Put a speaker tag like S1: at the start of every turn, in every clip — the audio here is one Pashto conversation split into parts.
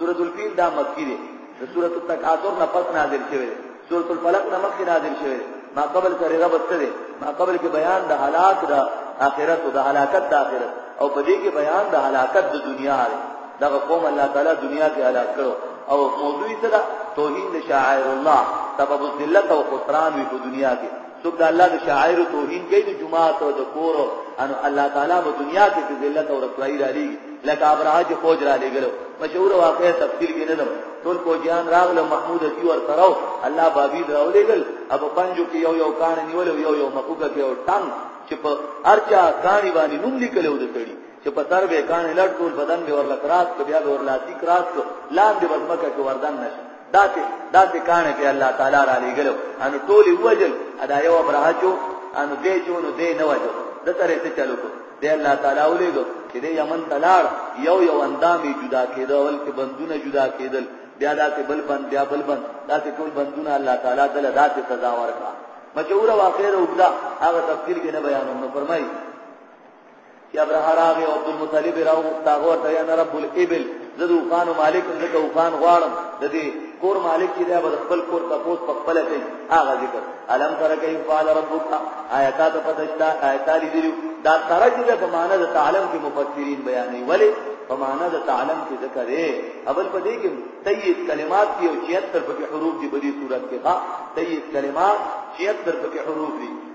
S1: سورۃ الفیل دا مکی دی د سورۃ التکاثر نه پس نازل شوی دی سورۃ الفلق نه مخکې نازل شوی دی ما قبل سره ربط څه دی ما قبل کې بیان د هلاک د آخرت او د هلاکت د آخرت او په دې کې بیان د هلاکت د دنیا دی دا قوم الله تعالی دنیا کې هلاک کړو او موضوع څه ده توهین شاعر الله سبب ذلت او خسران په دنیا کې څوک د الله د شاعر توهین کوي د جماعت او د کور ان الله تعالی په دنیا کې ذلت او رسوایی را لېږي لکه ابراج چې فوج را لېګلو مشهور واقعه تفصیل کې نه دم ټول فوجیان راغله محمود دی ور سره الله بابی راو لېګل اب پنجو کې یو یو کان نیول یو یو مخوګه کې او ټنګ چې په ارچا کانی باندې نوم لیکلو د تړي چې په سر به کانې لړ ټول بدن به ورل کراس کو بیا به ورلاتی کراس کو لاندې بزمکه کې وردن نشي داسې داسې کانې په الله تعالی را لېګلو ان ټول وجل ادا یو ابراهچو ان دې چونو دې نه وجو د ترې څه چلو کو دې الله تعالی ولېګو چې دې یمن تلاړ یو یو اندامي جدا کېدو ولکه بندونه جدا کېدل بیا داسې بل بند بیا بل بند داسې ټول بندونه الله تعالی دل داسې سزا ورکړه مشهور واقعه وګړه هغه تفصیل کې نه بیانوم نو فرمایي چې ابرهه راغی او عبدالمطلب یې راوغوښت هغه ورته وایي انا رب الابل زه د اوښانو مالک یم ځکه اوښان غواړم د دې کور مالک چې دی به د خپل کور تپوس په خپله کوي هغه ذکر الم تره کیف فعل ربک آیا تا ته پته شته آیا تا لیدلي دا تره چې ده په معنا د تعلم کې مفسرین بیانوي ولې په معنا د تعلم کې ذکر دی اول په دې کې تیت کلمات کې او 76 پکې حروف دي په دې صورت کې ها تیت کلمات 76 پکې حروف دي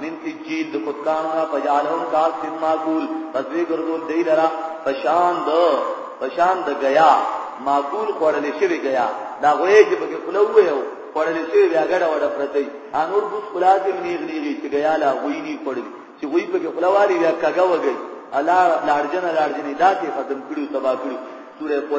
S1: من سجیل د کتکانو نه فجعلهم کاس معقول پس وی ګرځول دی لرا پشان د پشان د غیا معقول خوړل شوی غیا دا غوی چې په خلو یو خوړل شوی بیا غړ وړ پرتی انور بوس خلاص نیغ نیغی چې غیا لا غوی نی خوړل چې غوی په خلو والی بیا کګه وګی الا لارجن لارجن داتې ختم کړو تبا کړو سوره